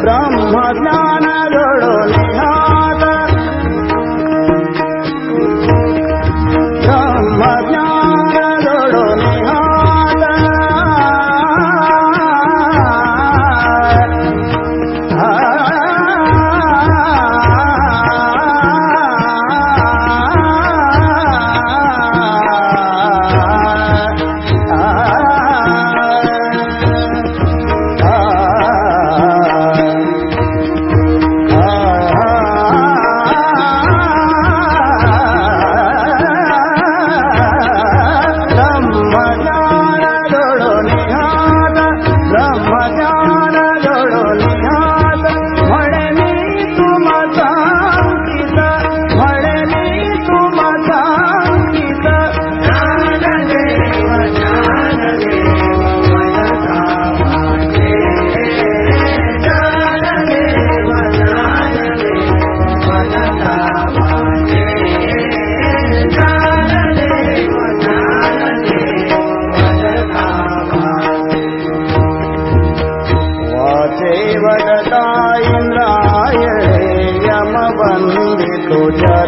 ब्रह्म বোঝা